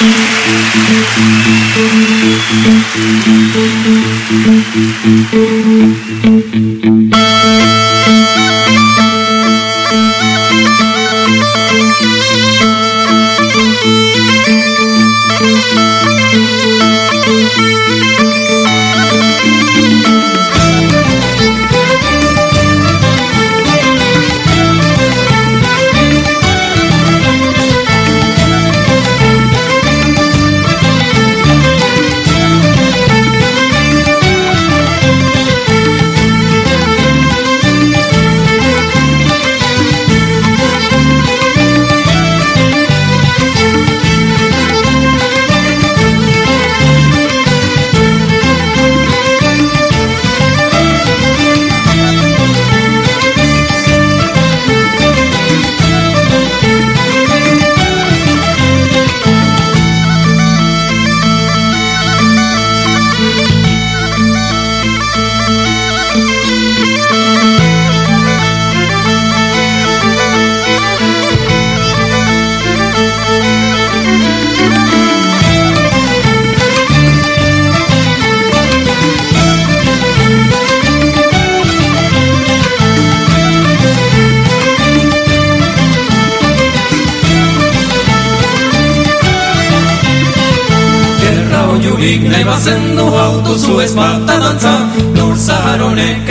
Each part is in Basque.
Thank you.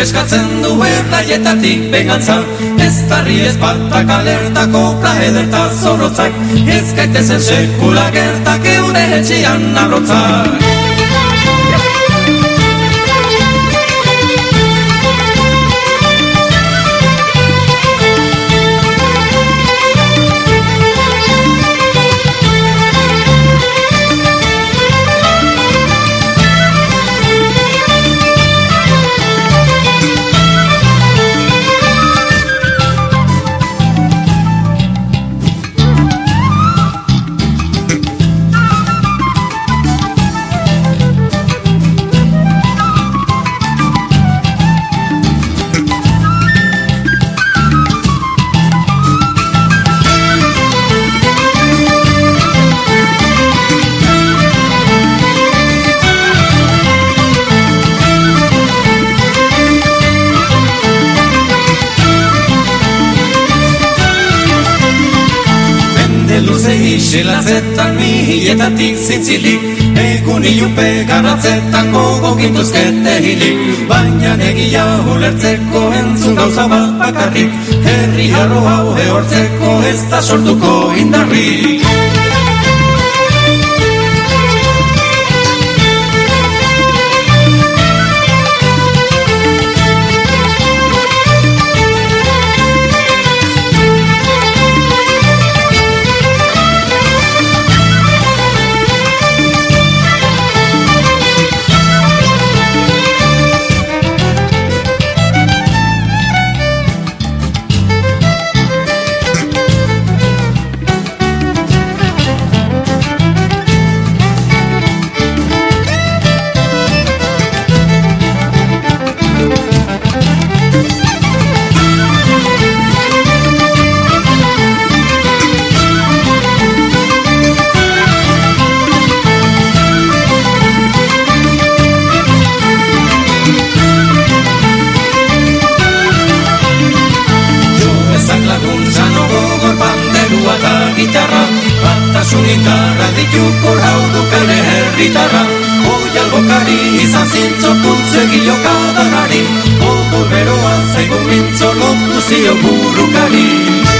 Eskatzen du erraietatik bengantza Ez tarri ez batak alertako plaederta zorrotzak. Ez gaitezen sekula gertak eure etxian abrotzak gintuzkete hilik Baina negia ulertzeko entzun gauza bat bakarrik. Herri harro hau ehortzeko ez da sortuko indarrik herritarra dituko raudu kale e herritarra Hoi albokari izan zintzo putze giloka danari Odo beroa zaigu mintzo lotu zio burukari Odo beroa zaigu mintzo lotu zio burukari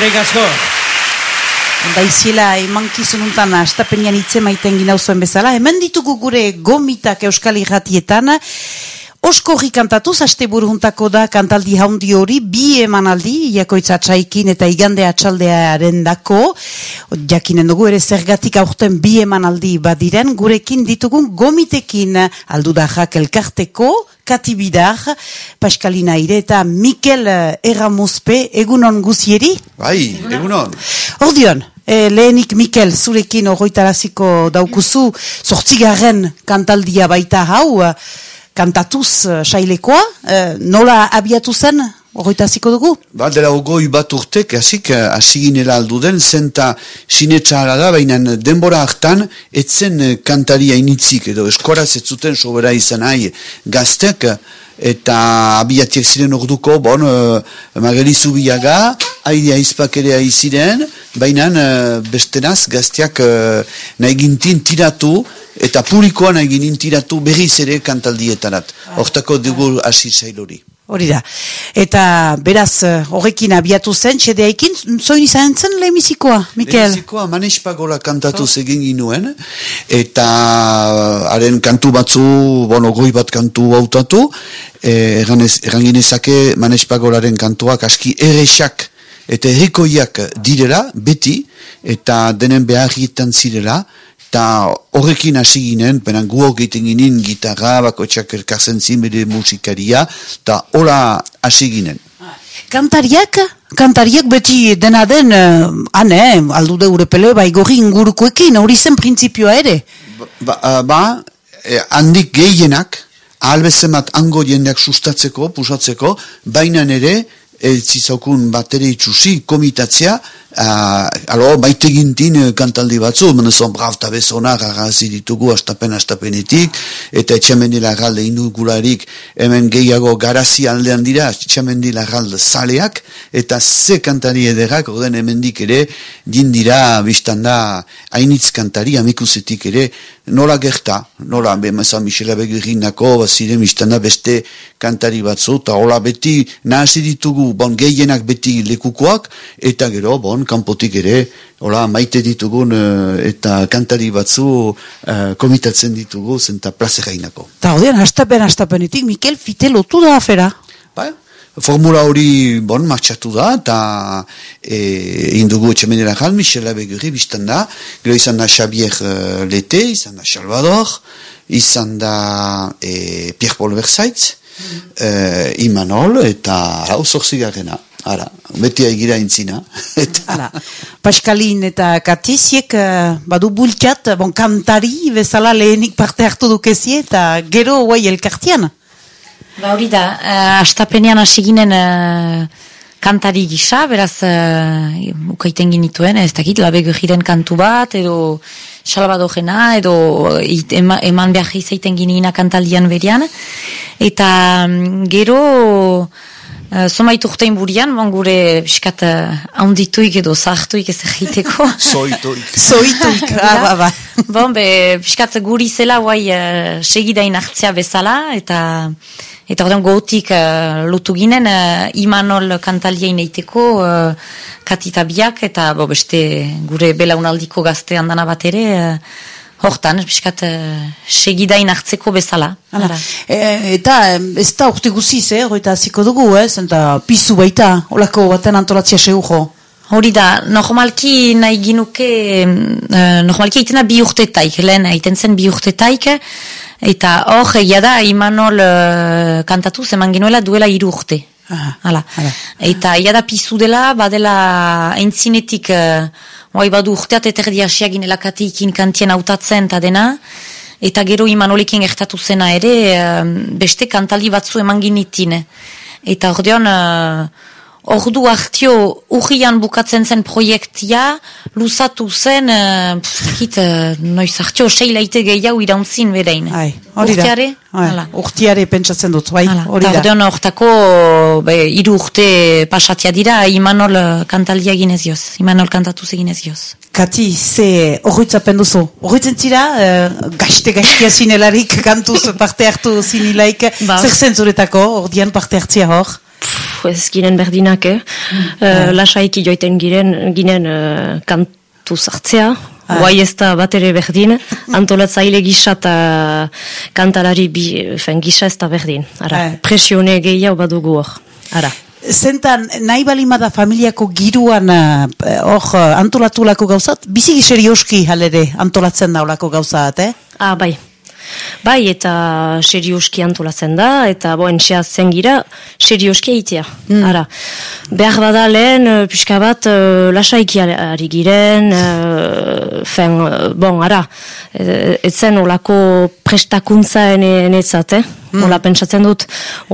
Eskerrik asko. Da izela emankizun untan astapenian itze maiten gina bezala. Hemen ditugu gure gomitak euskal irratietan. Oskorri kantatuz, aste buruntako da kantaldi haundi hori, bi emanaldi, jakoitza txaikin eta igande atxaldearen dako, jakinen dugu ere zergatik aurten bi emanaldi badiren, gurekin ditugun gomitekin aldu da jak elkarteko, katibidar, Paskalina Ire eta Mikel Erramuzpe, egunon guzieri? Bai, egunon. Ordion, e, lehenik Mikel, zurekin horretaraziko daukuzu, sortzigarren kantaldia baita hau, kantatuz uh, sailekoa, uh, nola abiatu zen, horretaziko dugu? Ba, dela ogoi bat urtek, hasik, hasi ginela aldu den, zenta sinetxara da, baina denbora hartan, etzen kantaria initzik, edo eskoraz ez zuten sobera izan ahi gaztek, eta abiatiek ziren orduko, bon, uh, magari zubiaga, aidea izpak ere aiziren, baina uh, bestenaz gazteak uh, nahi gintin tiratu, eta publikoan egin intiratu berriz ere kantaldietarat. Hortako dugu hasi zailori. Hori da. Eta beraz horrekin abiatu zen, txedeaikin, zoin izan zen lehemizikoa, Mikel? Lehemizikoa manespagola kantatu oh. egin ginuen, eta haren kantu batzu, bono goi bat kantu hautatu, e, erranginezake manespagolaren kantuak aski eresak eta errikoiak direla, beti, eta denen beharrietan zirela, eta horrekin hasi ginen, penan guok egiten ginen gitarra, bako txak elkarzen bere musikaria, eta hola hasi ginen. Kantariak? Kantariak beti dena den, uh, ane, aldu de urepele, bai gorri ingurukoekin, hori zen printzipioa ere? Ba, ba, ba eh, handik gehienak, albezemat ango jendeak sustatzeko, pusatzeko, baina ere, ez zizaukun bat ere itxusi, komitatzea, Uh, alo, baite gintin uh, kantaldi batzu, menezon brav eta bezona garazi ditugu astapen astapenetik, eta etxamendila galde indugularik hemen gehiago garazi aldean dira, etxamendila galde zaleak, eta ze kantari ederak, orden hemendik ere, dindira, biztan da, hainitz kantari, amikusetik ere, nola gerta, nola, bemezan Michela Begirindako, bazire, biztan da, beste kantari batzu, eta hola beti, nahasi ditugu, bon, gehienak beti lekukoak, eta gero, bon, kanpotik ere, hola, maite ditugun uh, eta kantari batzu uh, komitatzen ditugu zenta plazera inako. Ta odian, hastapen, hastapenetik, Mikel, fite lotu da afera? Ba, formula hori, bon, martxatu da, eta e, indugu etxemenera gal, Michel Abeguri, biztan da, gero izan da Xavier uh, Lete, izan da Salvador, izan da e, Pierre Paul Versaitz, mm -hmm. Imanol, eta hau zorzigarrena. Ara, beti egira intzina. eta... Paskalin eta Katiziek uh, badu bultxat, bon, kantari bezala lehenik parte hartu dukezie eta gero guai elkartian. Ba hori da, uh, astapenean hasi ginen uh, kantari gisa, beraz uh, ukaiten ginituen, ez dakit, labego jiren kantu bat, edo salbado jena, edo it, ema, eman behar izaiten ginina kantaldian berian. Eta um, gero... Uh, Zomaitu urtein burian, bon, gure biskat uh, haundituik edo zahartuik ez egiteko. Zoituik. Zoituik, ah, ba, ba. Bon, be, biskat guri zela guai uh, segidain hartzia bezala, eta eta ordean gotik uh, lotu ginen uh, Imanol kantaliein eiteko uh, katitabiak, eta bo, beste gure belaunaldiko gazte handana bat ere, Hortan, biskat, uh, segidain hartzeko bezala. E, eta ez da urte guziz, eh, eta ziko dugu, eh, zenta pizu baita, olako baten antolatzia seujo. Hori da, normalki nahi ginuke, uh, normalki itena bi urtetaik, lehen aiten zen bi urtetaik, eta hor, egia da, Imanol uh, kantatu zeman ginuela duela hiru urte. Hala. Eta ia da pizu dela, badela entzinetik... Hoi badu urteat eterdi asiagin elakatikin kantien autatzen eta dena, eta gero imanolekin gertatu zena ere, beste kantali batzu eman ginitine. Eta ordean, ordu hartio urrian bukatzen zen proiektia, luzatu zen, uh, pfzakit, uh, noiz hartio seilaite gehiago irauntzin berein. Ai, hori da. Urtiare? Urtiare pentsatzen dut, bai, hori da. Ordean hortako, iru urte pasatia dira, Imanol kantalia ginez joz, Imanol kantatu ginez joz. Kati, ze horretzapen duzu? Horretzen zira, uh, gaste gaizkia zinelarik kantuz parte hartu zinilaik, ba. zer zentzuretako, ordean parte hartzia hor? Ez ginen berdinak, eh? Mm. Uh, lasaiki joiten giren, ginen uh, kantu zartzea, guai ez da bat ere berdin, antolatzaile gisa eta kantalari bi, fen, gisa ez da berdin. Ara, Ah. presione gehiago badugu hor. Ara. Zentan, nahi balimada familiako giruan eh, hor uh, antolatulako gauzat, biziki serioski halere antolatzen daulako gauzat, eh? Ah, bai. Bai, eta serioski antolatzen da, eta boen xea zen gira, serioski eitea. Ara, behar bada lehen, eh, pixka bat, uh, lasaiki ari- giren, uh, fen, eh, bon, ara, eh, etzen olako prestakuntza ene, enetzat, eh? Ola pentsatzen dut,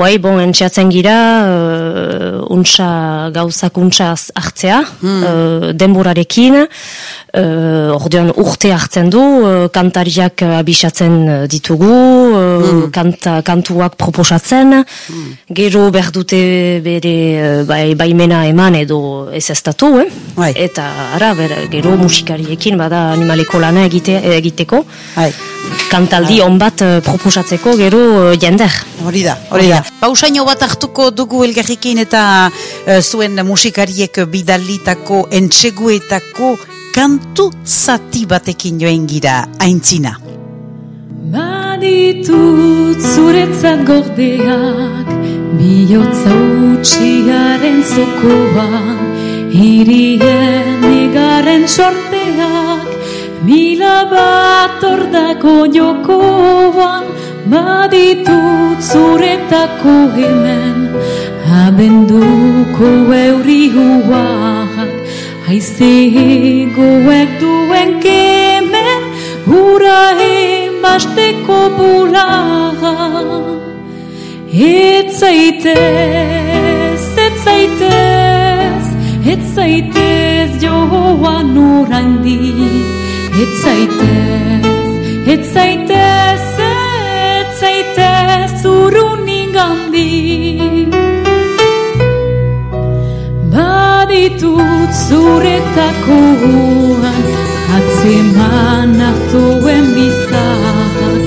oai, bon, entxeatzen gira, uh, untsa, gauzak untsa hartzea, uh, denborarekin, uh, ordean urte hartzen du, uh, kantariak abisatzen ditugu, uh, kanta, kantuak proposatzen, gero behar dute bere bai, baimena eman edo ez eztatu, eh? Bai. eta ara, ber, gero musikariekin bada animaleko lana egite, egiteko, Hai. Kantaldi on bat uh, proposatzeko gero uh, jender. Hori da, hori da. Pausaino bat hartuko dugu elgarrikin eta eh, zuen musikariek bidalitako entseguetako kantu zati batekin joen gira, aintzina. Baditut zuretzat gordeak Biotza utxiaren zokoan Hirien negaren sorteak Mila bat ordako jokoan Baditut zuretako hemen. Abenduko euri huak Haizegoek duen kemen Hura emasteko bulaga. Ez zaitez, ez zaitez Ez zaitez joan oraindik Ez zaitez, ez zaitez Ez zaitez urunik gandik Baditut zuretakoan Atzeman hartuen bizar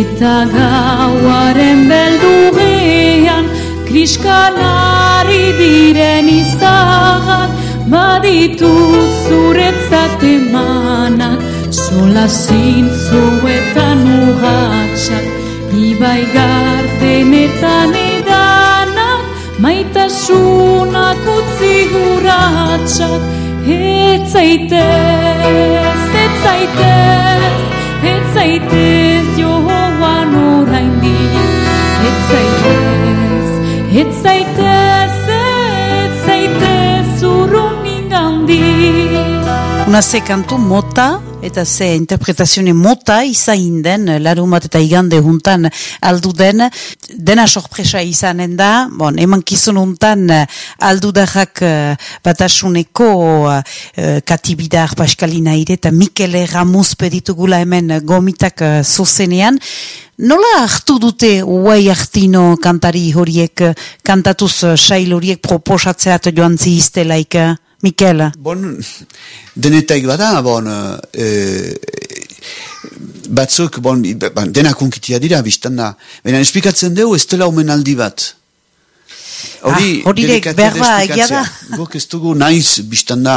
Eta gauaren beldurrean Kriskanari diren izar Baditut zuretzat emanak Sola zintzuetan urratxak Ibai gardenetan edanak Maitasunak utzi huratxak Ez zaitez, ez zaitez Ez zaitez joan oraindik. Ez zaitez, ez zaitez Ez zaitez urrunik handik Una ze kantu mota eta ze interpretazione mota izain den, larumat eta igande juntan aldu den, dena sorpresa izanen da, bon, eman kizun juntan aldudarrak uh, batasuneko uh, katibidar Paskalina ire eta Mikele Ramos peditugula hemen gomitak uh, zuzenean, Nola hartu dute uai hartino kantari horiek, eh, kantatuz sail horiek proposatzeat joan ziztelaik, Mikel? Bon, denetaik bada, bon, e, batzuk, bon, ba, denak unkitia dira, biztan da. Baina esplikatzen dugu, ez dela omenaldi bat. Hori, Ah, hori delikatea behar ba, da egia da. Guk ez dugu naiz, biztan da,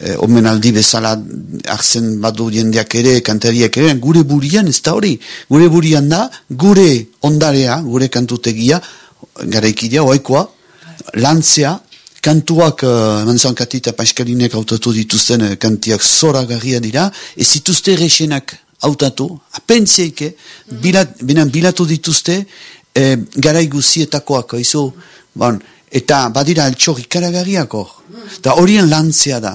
e, omenaldi bezala hartzen badu jendeak ere, kantariak ere, gure burian ez da hori. Gure burian da, gure ondarea, gure kantutegia, garaikidea, oaikoa, lantzea, kantuak, uh, eman zankati eta paiskalinek hautatu dituzten uh, kantiak zora garria dira, ez dituzte resenak hautatu, apentzieke, bilat, benan bilatu dituzte, eh, garai guzietakoak, izo, bon, eta badira altxor ikaragarriak hor. Da horien lantzea da.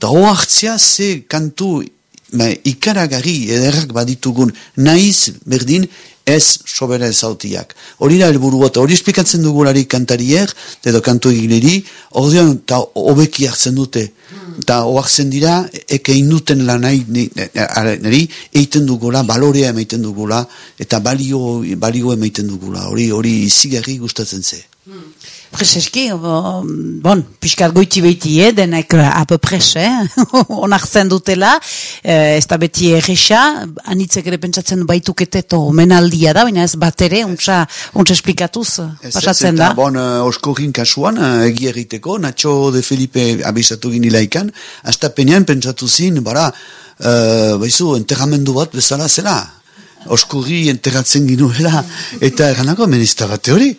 Da hoartzea ze kantu ma, ikaragarri ederrak baditugun. Naiz berdin ez sobera ezautiak. Hori da helburua eta hori esplikatzen dugulari kantariek, edo kantu egileri, ordean eta hobeki hartzen dute. Eta oartzen dira, eke induten lanai niri, eiten dugula, balorea emaiten dugula, eta balio, balio emaiten dugula. Hori hori zigarri gustatzen ze. Preseski, bo- bon, pixkat goiti behiti, eh, denek ape prese, eh, onartzen dutela, eh, ez da beti erresa, anitzek ere pentsatzen baituketeto menaldia da, baina ez bat ere, untsa, untsa esplikatuz, Ez, pasatzen ez, da. Bon, uh, oskorrin kasuan, uh, egi egiteko, Nacho de Felipe abisatu ginilaikan, hasta penean pentsatu zin, bara, uh, baizu, enterramendu bat bezala zela. Oskorri enterratzen ginuela, eta eranako, menizta bate hori.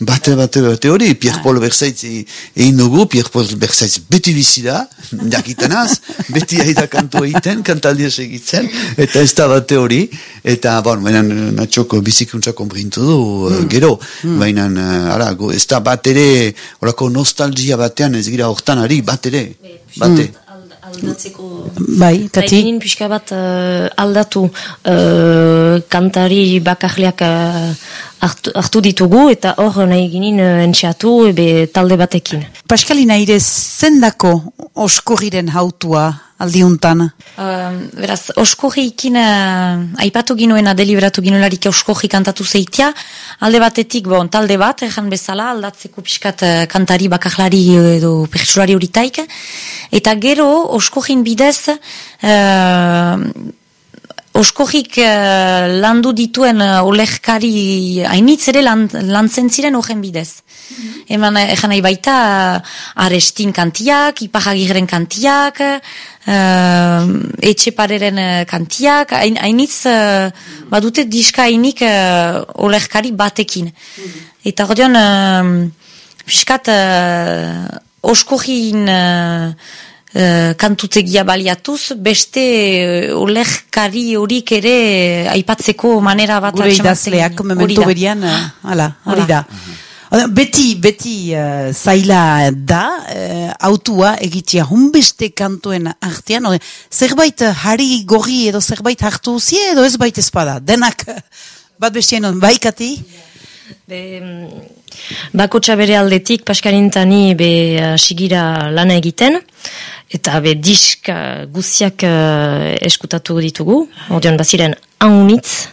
Bate, bate, bate hori, Pierre Paul Berzaitz egin dugu, Pierre Paul Berzaitz beti bizi da, jakitenaz, beti aida kantu egiten, kantaldia segitzen, eta ez da bate hori, eta, bon, baina natxoko bizikuntza konbrintu du, mm. gero, baina, uh, ara, go, ez da bat ere, orako nostalgia batean ez gira hortan ari, bat ere, bate. Aldatzeko... Bai, kati? Ginen pixka bat eh, aldatu eh, kantari bakarliak eh, hartu, hartu ditugu eta hor nahi ginen uh, entxeatu ebe talde batekin. Paskalina ire zendako oskorriren hautua aldiuntan? Uh, beraz, oskorriikin uh, aipatu ginoena deliberatu ginoelarik oskorri kantatu zeitia, alde batetik, bon, talde bat, erran bezala, aldatzeko pixkat uh, kantari bakarlari edo pertsulari horitaik, eta gero oskorrin bidez, uh, Oskorrik uh, landu dituen uh, olerkari hainitz ere lan, lantzen ziren horren bidez. Eman, eh, egan nahi baita, uh, arestin kantiak, ipahagirren kantiak, uh, etxepareren kantiak, hain- hainitz uh, badute diska hainik uh, olerkari batekin. Eta ordeon, uh, piskat, uh, oskorrin... Uh, uh, kantutegia baliatuz, beste uh, olerkari horik ere aipatzeko manera bat Gure idazleak, da. berian, eh, hala, hori da. Oda, Beti, beti uh, zaila da, uh, autua egitea hunbeste kantuen artean, ode, zerbait hari gorri edo zerbait hartu zie edo ez bait ezpada, denak bat bestien on, bai kati? Be, mm, bakotxa bere aldetik, paskarintani be uh, sigira lana egiten, eta be disk uh, guziak uh, eskutatu ditugu, ordean baziren haunitz,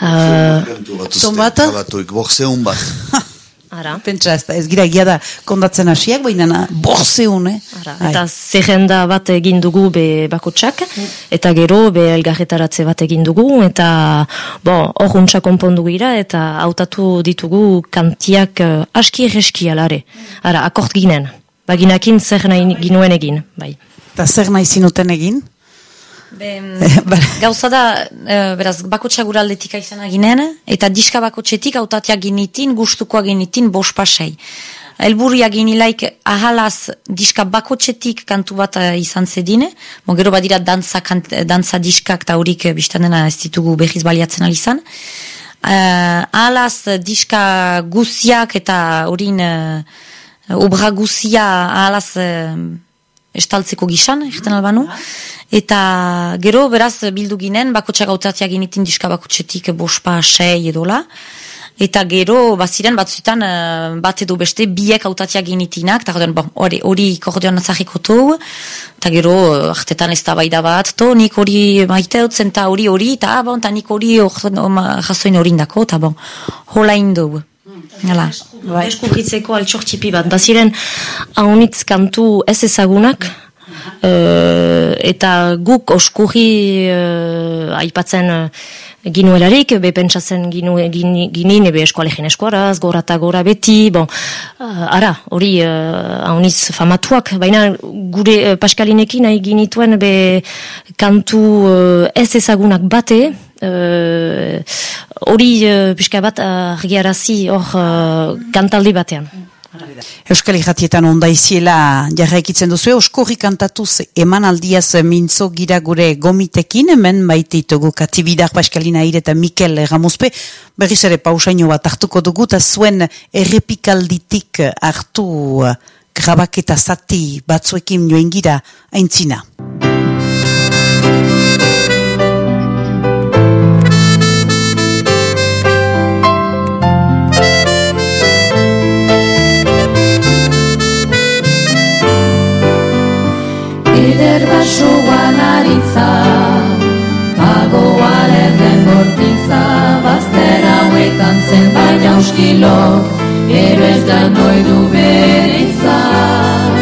uh, Zon bat? Batuik, borzeun bat. ara, Pentsa ez da, ez gira egia da kondatzen hasiak, baina na, borzeun, eh? Ara, eta zerrenda bat egin dugu be bakotsak, eta gero be elgarretaratze bat egin dugu, eta bo, hor untsa konpondu gira, eta hautatu ditugu kantiak uh, aski erreski alare. Ara, akort ginen, baginakin zer nahi ginuen egin, bai. Eta zer nahi zinuten egin? Be, Bai. gauza da, eh, beraz, bakotxa gura aldetik aizena ginen, eta diska bakotxetik autatia ginitin, gustukoa ginitin, bos pasei. Elburria ginilaik ahalaz diska bakotxetik kantu bat eh, izan zedine, mo gero badira dantza, kant, dantza diskak eta horik eh, biztan dena ez ditugu behiz baliatzen alizan. Uh, ahalaz diska guziak eta horin uh, obra guzia ahalaz eh, estaltzeko gisan, egiten albanu. Eta gero, beraz, bildu ginen, bakotxak autatia ginitin diska bakotxetik bospa, sei edola. Eta gero, baziren, batzuetan, eh, bat edo beste, biek autatia ginitinak, eta bon, hori, hori kordeon azahiko tou, eta gero, eh, artetan ez da baida bat, to, nik hori maite dutzen, eta hori hori, eta ah, bon, eta nik hori jasoin hori indako, eta bon, hola indu. Hala. Bai. Eskukitzeko altxortxipi bat, baziren haunitz kantu ez ezagunak, eh, eta guk oskurri uh, aipatzen uh, ginuelarik, be pentsatzen ginu, gini, ginin, ebe eskualegin eskuaraz, gora eta gora beti, bon, ara, hori uh, haunitz famatuak, baina gure uh, paskalinekin nahi ginituen be kantu uh, ez ezagunak bate, eh, hori uh, pixka bat argiarazi hor uh, kantaldi batean. Euskal Irratietan onda iziela jarraikitzen duzu, oskorri kantatuz eman aldiaz mintzo gira gure gomitekin, hemen baite itugu katibidar Paskalina Ire eta Mikel Ramuzpe, berriz ere pausaino bat hartuko dugu, eta zuen errepikalditik hartu grabaketa zati batzuekin joen gira. Aintzina. Eder basoan aritza, pagoa lerden bortitza, bazter hauetan zen baina uskilok, Gero ez da noidu bere izan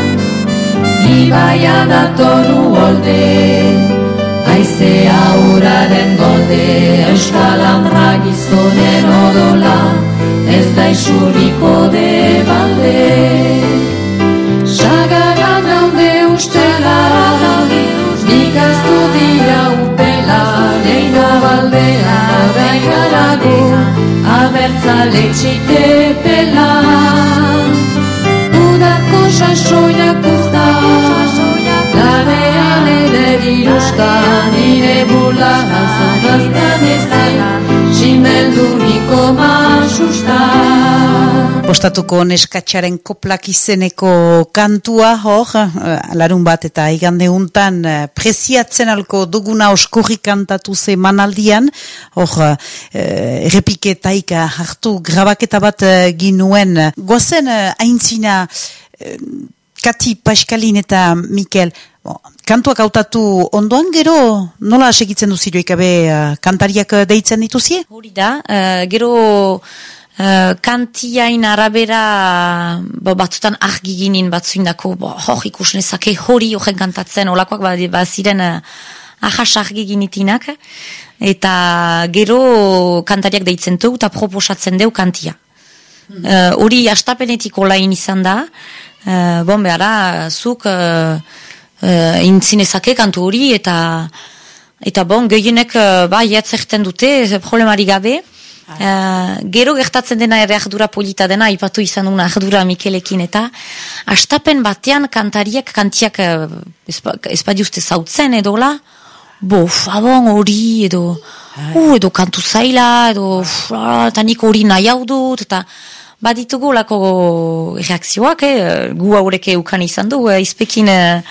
Ibaia datoru holde Aizea uraren golde Euskal Andra gizonen odola Ez da isuriko de balde baldea Baigarago Abertzale txite pela. Udako sasoiak usta Larean ere irusta Nire bula Azagaztan ezin Simelduriko masusta Bostatuko neskatxaren koplak izeneko kantua, hor, eh, larun bat eta igande untan eh, preziatzen alko duguna oskorri kantatu ze manaldian, hor, eh, errepiketaika hartu grabaketa bat ginuen. Goazen aintzina, eh, Kati Paskalin eta Mikel, bo, kantuak hautatu ondoan gero, nola segitzen duziru ikabe eh, kantariak deitzen dituzie? Hori da, eh, gero uh, kantiain arabera bo, batzutan argi ginin batzuindako, bo, hor ikus nezake hori horren kantatzen, olakoak ba, ba ziren uh, ahas argi ginitinak, eta gero kantariak deitzen du eta proposatzen deu kantia. Hori astapenetik olain izan da, uh, bon behara, zuk uh, uh, intzinezake kantu hori, eta eta bon, gehienek uh, ba, jatzerten dute, problemari gabe, Uh, gero gertatzen dena ere ardura polita dena, ipatu izan duna ardura Mikelekin eta astapen batean kantariak kantiak uh, espadiuzte zautzen edola, bo, fabon hori edo, uh, edo kantu zaila, edo, uh, eta nik hori nahi hau dut, eta baditugu lako reakzioak, eh, gu haureke eukan izan du, eh, izpekin eh,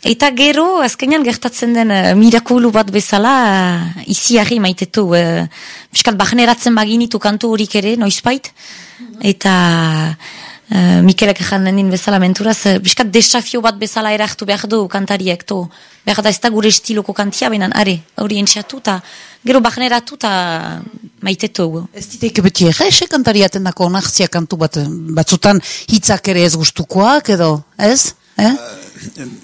Eta gero, azkenean gertatzen den uh, mirakulu bat bezala, uh, iziarri maitetu. Uh, Piskat, bahneratzen baginitu kantu horik ere, noizbait. Eta uh, Mikelek ezan den bezala menturaz, uh, piskat, desafio bat bezala erartu behar du kantariek. To. Behar da ez da gure estiloko kantia benan, are, hori entxatu, eta gero bahneratu eta maitetu. Ez ditek beti errese kantariaten dako onartzia kantu bat, batzutan hitzak ere ez gustukoak edo, ez? Eh?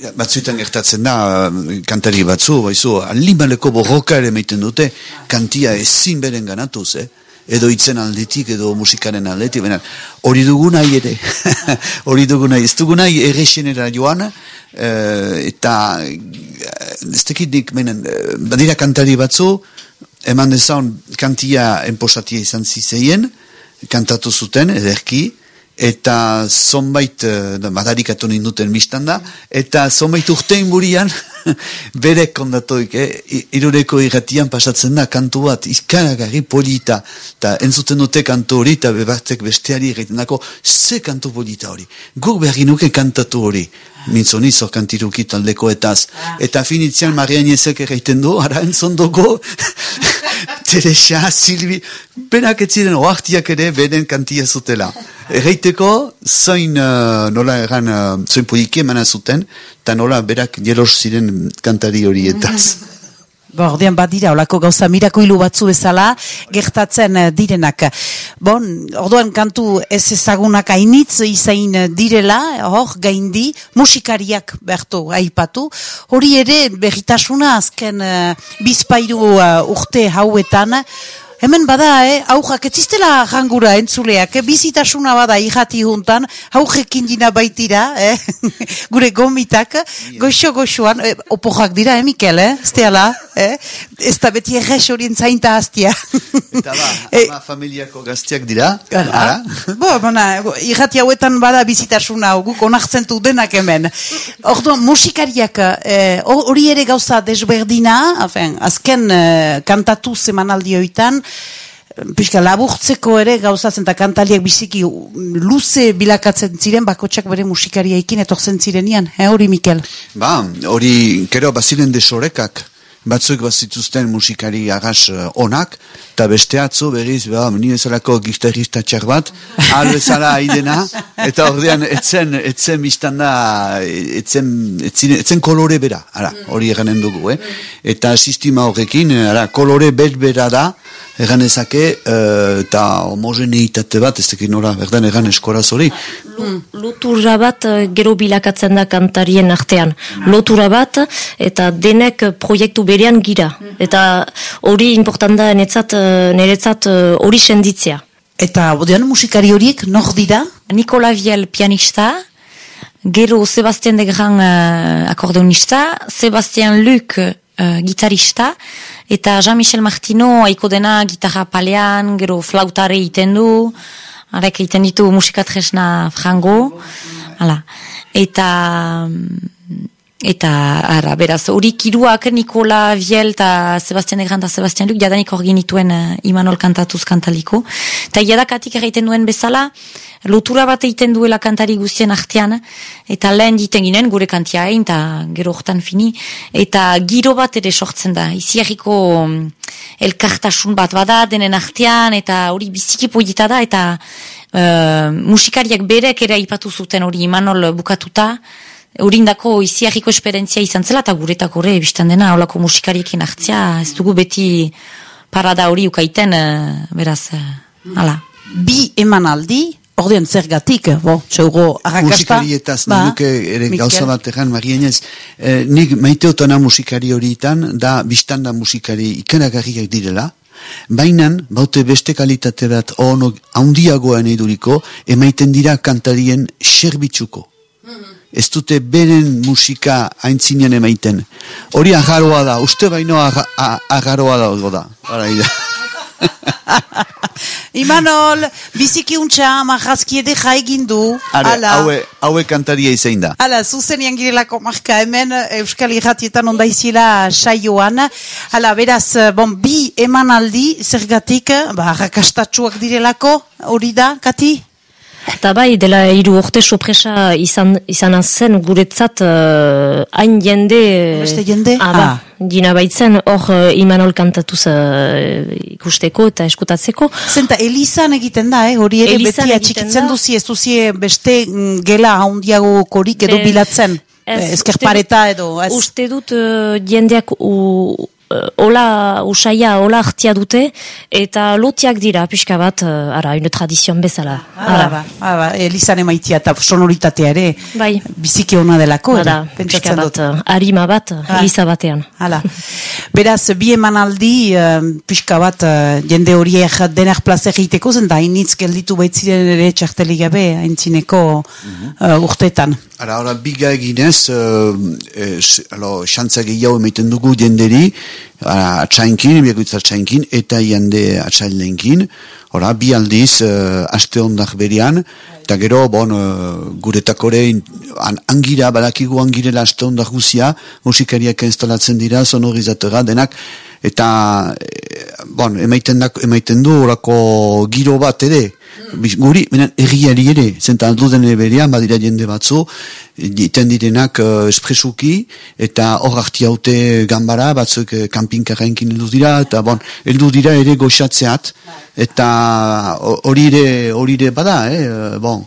Ja, batzuetan gertatzen da, eh, kantari batzu, baizu, alimaleko borroka ere meiten dute, kantia ezin beren ganatuz, eh? edo itzen aldetik, edo musikaren aldetik, baina hori dugu nahi ere, hori dugu nahi, ez dugu nahi erresenera joan, eh, eta ez tekit nik, badira kantari batzu, eman dezaun kantia enposatia izan zizeien, kantatu zuten, ederki, eta zonbait, uh, madarikatu ninduten biztan da, eta zonbait urtein burian, berek kondatoik, eh? Irureko irratian pasatzen da kantu bat, ikaragarri polita, eta entzuten dute kantu hori, eta bebartek besteari egiten dako, ze kantu polita hori, guk behar nuke kantatu hori, Mintzo nizo kantiruki taldeko etaz. Eta finitzian Marian ezek erreiten du, ara entzon dugu, Teresa, Silvi, benak ez ziren oartiak ere beren kantia zutela. Erreiteko, zoin, uh, nola egan, uh, zoin poliki emana zuten, eta nola berak jelos ziren kantari horietaz. Ba, ordean badira, olako gauza mirakoilu batzu bezala, gertatzen eh, direnak. Bon, orduan kantu ez ezagunak hainitz izain direla, hor, gaindi, musikariak bertu aipatu. Hori ere, berritasuna azken uh, bizpairu uh, urte hauetan, Hemen bada, eh, aujak etziztela jangura entzuleak, eh, bizitasuna bada ihati juntan, aujekin dina baitira, eh, gure gomitak, goxo goxoan, eh, opojak dira, eh, Mikel, eh, ez teala, eh, ez da beti errex horien zainta hastia. Eta ba, Eh, ama familiako gaztiak dira, Ara. Bo, bona, irrati hauetan bada bizitasuna, guk onartzen du denak hemen. Orduan, musikariak, eh, hori ere gauza desberdina, afen, azken eh, kantatu zemanaldi hoitan, pixka laburtzeko ere gauzatzen eta kantaliak biziki luze bilakatzen ziren, bakotsak bere musikariaikin etortzen zirenian, eh, hori Mikel? Ba, hori, kero baziren desorekak, batzuek bazituzten musikari agas uh, onak, eta beste atzu berriz, ba, ni bezalako gitarrista txar bat, al bezala aidena, eta ordean etzen, etzen biztan da, etzen, etzen, etzen kolore bera, ara, hori eganen dugu, eh? Eta sistema horrekin, ara, kolore bet bera da, egan ezake, eh, eta homogeneitate bat, ez tekin nola, berdan egan eskoraz hori. Lotura bat eh, gero bilakatzen da kantarien artean. Lotura bat eta denek proiektu berean gira. Eta hori importanta netzat, eh, niretzat eh, hori senditzea. Eta bodean musikari horiek nor dira? Nikola Viel pianista, gero Sebastian de Gran uh, akordeonista, Sebastian Luc uh, gitarista, eta Jean-Michel Martino aiko dena gitarra palean, gero flautare iten du, arek iten ditu musikatresna frango, hala. Eta eta ara, beraz, hori kiruak Nikola Viel eta Sebastian de Gran eta Sebastian Luc jadanik hor ginituen uh, Imanol kantatuz kantaliko. Eta jadakatik erraiten duen bezala, lotura bat egiten duela kantari guztien artean, eta lehen diten ginen gure kantia egin, eta gero hortan fini, eta giro bat ere sortzen da. Iziarriko mm, elkartasun bat bada denen artean, eta hori biziki polita da, eta uh, musikariak berek ere aipatu zuten hori Imanol bukatuta, Urindako iziarriko esperientzia izan zela eta guretako hori biztan dena holako musikariekin hartzia ez dugu beti parada hori ukaiten eh, beraz eh, hala. Bi emanaldi, ordean zergatik, bo, txaugo arrakasta. Musikarietaz, Ba, nuke ere Mikel. gauza bat egan, Marienez, eh, nik maite musikari horietan, da biztanda musikari ikeragarriak direla, Bainan, baute beste kalitate bat ono haundiagoan eduriko, emaiten dira kantarien serbitzuko. Ez dute beren musika haintzinean emaiten. Hori agarroa da, uste baino aga- a- agarroa da, da. Imanol, biziki untxa, marrazki ede jaegin du. Hala. haue, haue kantaria izain da. Hala, zuzenian girelako marka hemen, Euskal Irratietan ondaizila saioan. Hala, beraz, bon, bi emanaldi, zergatik, ba, rakastatxuak direlako, hori da, Kati? Eta bai, dela hiru urte sorpresa izan, izan zen guretzat eh, hain jende... Beste jende? Ah, ba, Ah. Gina baitzen, hor uh, Imanol kantatuz eh, ikusteko eta eskutatzeko. Zenta, Elizan egiten da, eh? hori ere Elizan beti atxikitzen da. duzi, ez duzi beste mm, gela haundiago korik edo Be- bilatzen. Ez, uste Ezkerpareta dut- edo, ez? Uste dut uh, jendeak u, uh, ola usaia, ola hartia dute, eta lotiak dira, pixka bat, uh, ara, une tradizion bezala. Ah, ba, ah, ba, Elizan emaitia eta sonoritatea ere, Bai. biziki ona delako, Bada, ere, pentsatzen bat, dut. uh, harima bat, Ah. Eliza batean. Hala. Beraz, bi emanaldi, uh, pixka bat, eh, jende horiek denak plazer egiteko zen, da hainitz gelditu baitziren ere txartelik gabe, haintzineko uh, urtetan. Ara, ora, biga eginez, uh, eh, s- alo, xantza gehiago emaiten dugu jenderi, ara, atxainkin, biakoitz atxainkin, eta jende atxailenkin, ora, bi aldiz, uh, aste ondak berian, eta gero, bon, uh, guretakore, in- an, angira, badakigu angirela aste ondak guzia, musikariak instalatzen dira, sonorizatora, denak, eta, eh, bon, emaiten, dak, emaiten du, orako giro bat ere, Biz- guri, benen, erriari ere, zenta alduden berean, badira jende batzu, iten direnak uh, espresuki, eta hor harti haute gambara, batzuk uh, kampinkarrenkin heldu dira, eta bon, heldu dira ere goxatzeat, eta ho- hori ere, hori ere bada, eh, eh, bon,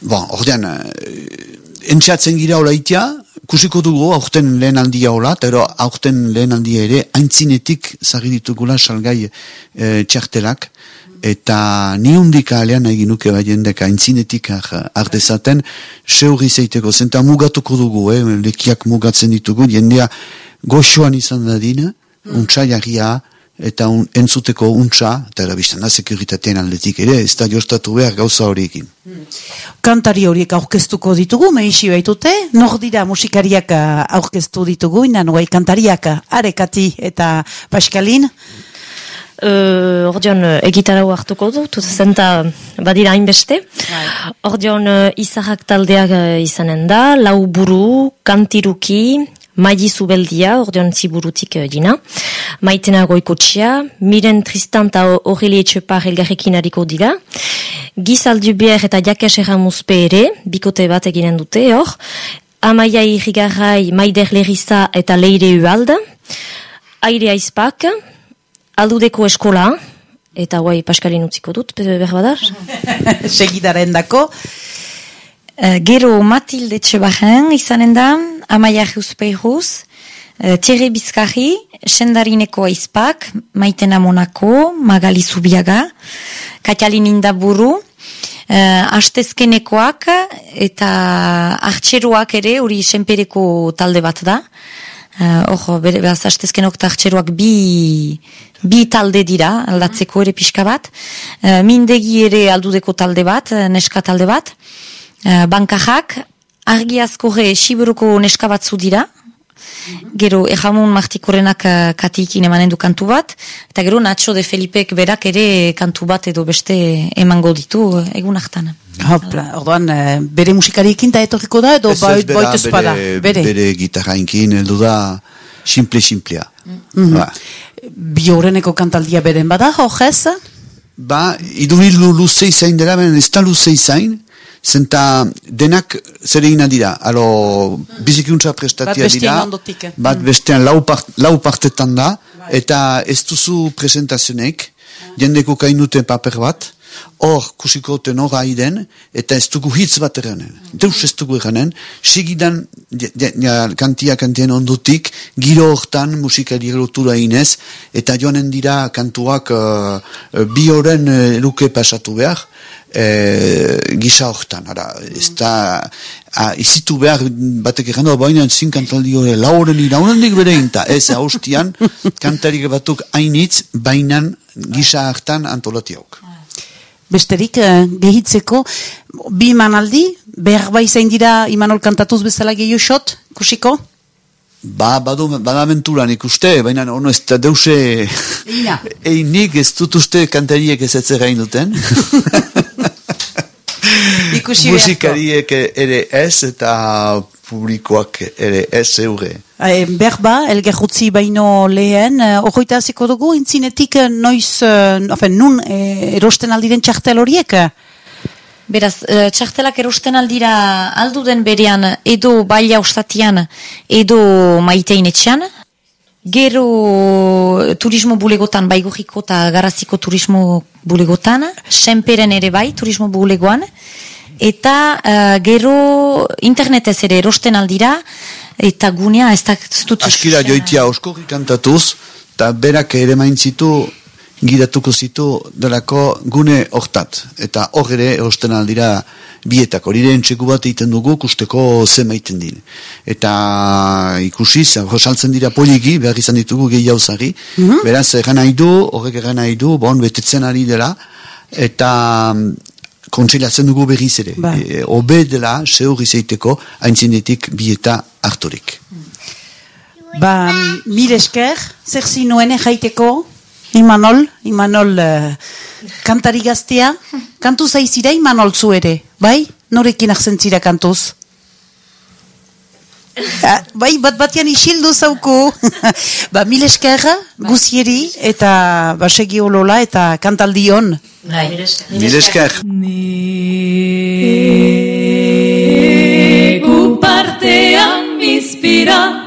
bon, ordean, entxatzen gira olaitia, kusiko dugu aurten lehen handia hola, eta ero aurten lehen handia ere, haintzinetik zagri ditugula salgai e, txartelak, eta ni hundik alean egin nuke bai jendek aintzinetik ar- ardezaten, seurri zeiteko, zenta mugatuko dugu, eh, lekiak mugatzen ditugu, jendea goxoan izan dadin, untsa jarria, eta un, entzuteko untsa, eta erabizten da sekuritatean aldetik ere, ez da jostatu behar gauza horiekin. Kantari horiek aurkeztuko ditugu, mehisi baitute, nor dira musikariak ah, aurkeztu ditugu, inan guai kantariak, arekati eta Paskalin, Uh, ordeon, uh, egitarau hartuko dut, zenta badira hainbeste. Ordeon, uh, izahak taldeak uh, izanen da, lau buru, kantiruki, maili zubeldia, ordeon ziburutik uh, dina, maitena goikotxea, miren Tristan eta Aurelie Etxepar elgarrekin hariko dira, Gizaldu bier eta jakes erramuzpe ere, bikote bat eginen dute, hor, Amaia irrigarrai, Maider Lerriza eta Leire Ualda, Aire Aizpak, Aldudeko eskola, eta guai Paskalin utziko dut, be- behar badar. segidaren dako, Uh, gero Matilde Txebarren izanen da, Amaia Juspeiruz, uh, Thierry Bizkarri, Sendarineko Aizpak, Maitena Monako, Magali Zubiaga, Katialin Indaburu, uh, Astezkenekoak eta Artxeroak ere, hori senpereko talde bat da. Uh, Hor, bere, behaz, Astezkenok eta Artxeroak bi, bi talde dira, aldatzeko ere pixka bat. Uh, mindegi ere aldudeko talde bat, eh, neska talde bat. Uh, bankajak, argi azkorre siberuko neska batzu dira, Gero, ejamun martikorenak uh, katikin emanen du kantu bat, eta gero Nacho de Felipek berak ere kantu bat edo beste emango ditu uh, egun hartan. Hopla, orduan, eh, bere musikariekin da etorriko da, edo Ez ez, bai- bera, boit espada? bere, bere gitarrainkin, heldu da, simple-simplea. Ba. Bi horreneko kantaldia beren bada, hojez? Ba, idurilu luze izain dela, baina ez da luze izain, zenta denak zer egina dira. Alo, bizikuntza prestatia Bat dira. ondotik, eh? Bat bestean lau, part, lau partetan da, eta ez duzu presentazionek, jendeko kainuten paper bat, hor kusiko tenor aiden, eta ez dugu hitz bat eranen. Deus ez dugu eranen, ja, kantia kantien ondotik, giro hortan musikari lotura inez, eta joanen dira kantuak uh, bi horren uh, luke pasatu behar, e, gisa hortan, ara, ez da, a, izitu behar batek egin baina zin kantaldi hori lauren iraunendik bere inta, ez haustian, kantarik batuk hainitz, bainan gisa hartan antolatiauk. Besterik, eh, gehitzeko, bi manaldi, behar bai zain dira Imanol kantatuz bezala gehiu xot, kusiko? Ba, badu, bada aventuran ikuste, baina ono ez da deuse... Eina. Einik ez dut uste kantariek ez etzer gain duten. Ikusi. Musikariek ere ez eta publikoak ere ez eure. Eh, behar ba, elger jutzi baino lehen, eh, ojoita hasiko dugu, intzinetik eh, noiz, ofen, nun eh, erosten aldiren txartel horiek? Beraz, uh, txartelak erosten aldira aldu den berean edo baila ostatian edo maitein etxean. Gero turismo bulegotan, baiguriko eta garaziko turismo bulegotan, senperen ere bai turismo bulegoan, eta eh, gero internetez ere erosten aldira, eta gunea ez da Askira joitia oskorri kantatuz, eta berak ere maintzitu giratuko zitu delako gune hortat. Eta hor ere erosten aldira bietak. Hori txeku bat egiten dugu kusteko ze maiten din. Eta ikusi, saltzen dira poliki, behar izan ditugu gehiago zari. Beraz, egan nahi du, horrek egan nahi du, bon, betetzen ari dela, eta mm, kontseilatzen dugu berriz ere. Ba. E, obe dela, seur izaiteko, haintzinetik bieta harturik. Ba, mil esker, zer zinuen jaiteko, Imanol, Imanol eh, kantari gaztea, kantu zaizira Imanol zu ere, bai? Norekin ahzentzira kantuz? Ah, bai, bat batean isildu zauku. ba, mil esker, guzieri, eta basegi olola, eta kantaldion. Mil esker. Neku partean bizpira